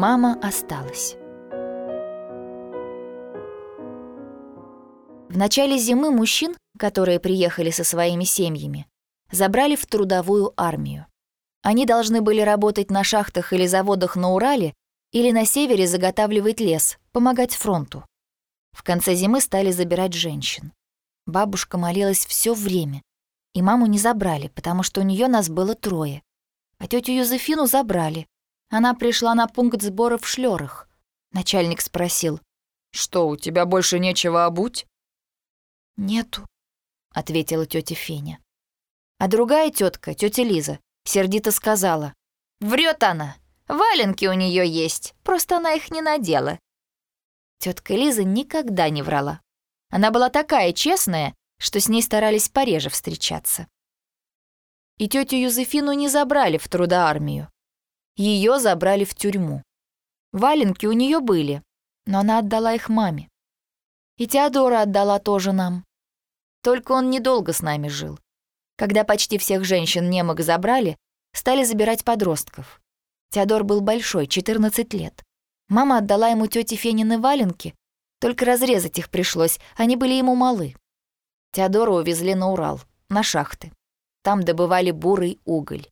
мама осталась. В начале зимы мужчин, которые приехали со своими семьями, забрали в трудовую армию. Они должны были работать на шахтах или заводах на Урале или на севере заготавливать лес, помогать фронту. В конце зимы стали забирать женщин. Бабушка молилась все время, и маму не забрали, потому что у нее нас было трое. А тетю Юзефину забрали. Она пришла на пункт сбора в Шлёрах. Начальник спросил, «Что, у тебя больше нечего обуть?» «Нету», — ответила тетя Феня. А другая тетка, тетя Лиза, сердито сказала. «Врет она! Валенки у нее есть, просто она их не надела». Тетка Лиза никогда не врала. Она была такая честная, что с ней старались пореже встречаться. И тетю Юзефину не забрали в трудоармию. Ее забрали в тюрьму. Валенки у нее были, но она отдала их маме. И Теодора отдала тоже нам. Только он недолго с нами жил. Когда почти всех женщин немок забрали, стали забирать подростков. Теодор был большой, 14 лет. Мама отдала ему тете Фенины валенки, только разрезать их пришлось, они были ему малы. Теодора увезли на Урал, на шахты. Там добывали бурый уголь.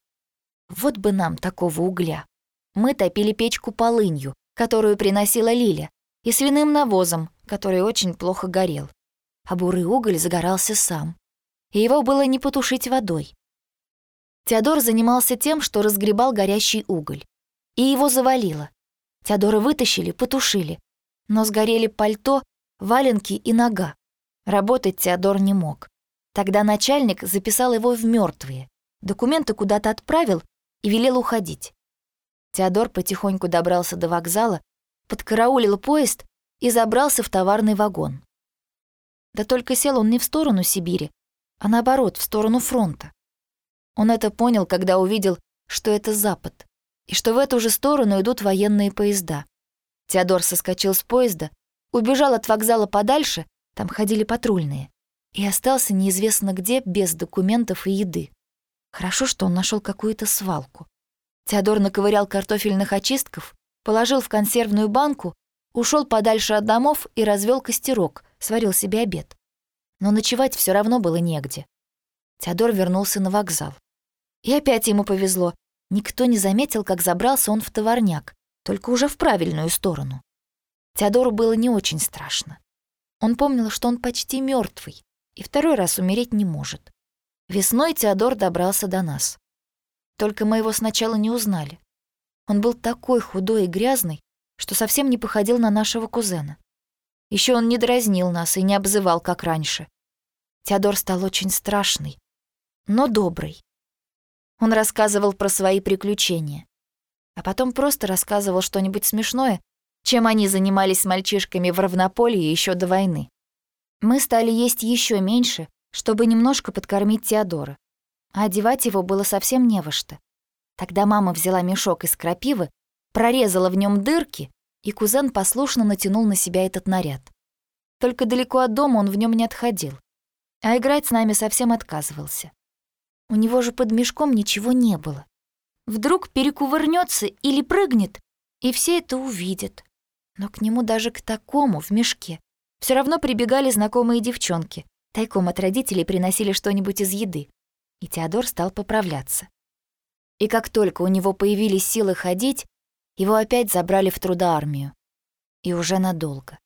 Вот бы нам такого угля. Мы топили печку полынью, которую приносила Лиля, и свиным навозом, который очень плохо горел а бурый уголь загорался сам. И его было не потушить водой. Теодор занимался тем, что разгребал горящий уголь. И его завалило. Теодора вытащили, потушили. Но сгорели пальто, валенки и нога. Работать Теодор не мог. Тогда начальник записал его в мертвые, документы куда-то отправил и велел уходить. Теодор потихоньку добрался до вокзала, подкараулил поезд и забрался в товарный вагон. Да только сел он не в сторону Сибири, а наоборот, в сторону фронта. Он это понял, когда увидел, что это Запад, и что в эту же сторону идут военные поезда. Теодор соскочил с поезда, убежал от вокзала подальше, там ходили патрульные, и остался неизвестно где без документов и еды. Хорошо, что он нашел какую-то свалку. Теодор наковырял картофельных очистков, положил в консервную банку, ушел подальше от домов и развел костерок, сварил себе обед. Но ночевать все равно было негде. Теодор вернулся на вокзал. И опять ему повезло. Никто не заметил, как забрался он в товарняк, только уже в правильную сторону. Теодору было не очень страшно. Он помнил, что он почти мертвый и второй раз умереть не может. Весной Теодор добрался до нас. Только мы его сначала не узнали. Он был такой худой и грязный, что совсем не походил на нашего кузена. Еще он не дразнил нас и не обзывал, как раньше. Теодор стал очень страшный, но добрый. Он рассказывал про свои приключения. А потом просто рассказывал что-нибудь смешное, чем они занимались с мальчишками в равнополье еще до войны. Мы стали есть еще меньше, чтобы немножко подкормить Теодора. А одевать его было совсем не во что. Тогда мама взяла мешок из крапивы, прорезала в нем дырки и кузен послушно натянул на себя этот наряд. Только далеко от дома он в нем не отходил, а играть с нами совсем отказывался. У него же под мешком ничего не было. Вдруг перекувырнется или прыгнет, и все это увидят. Но к нему даже к такому в мешке все равно прибегали знакомые девчонки, тайком от родителей приносили что-нибудь из еды. И Теодор стал поправляться. И как только у него появились силы ходить, его опять забрали в трудоармию. И уже надолго.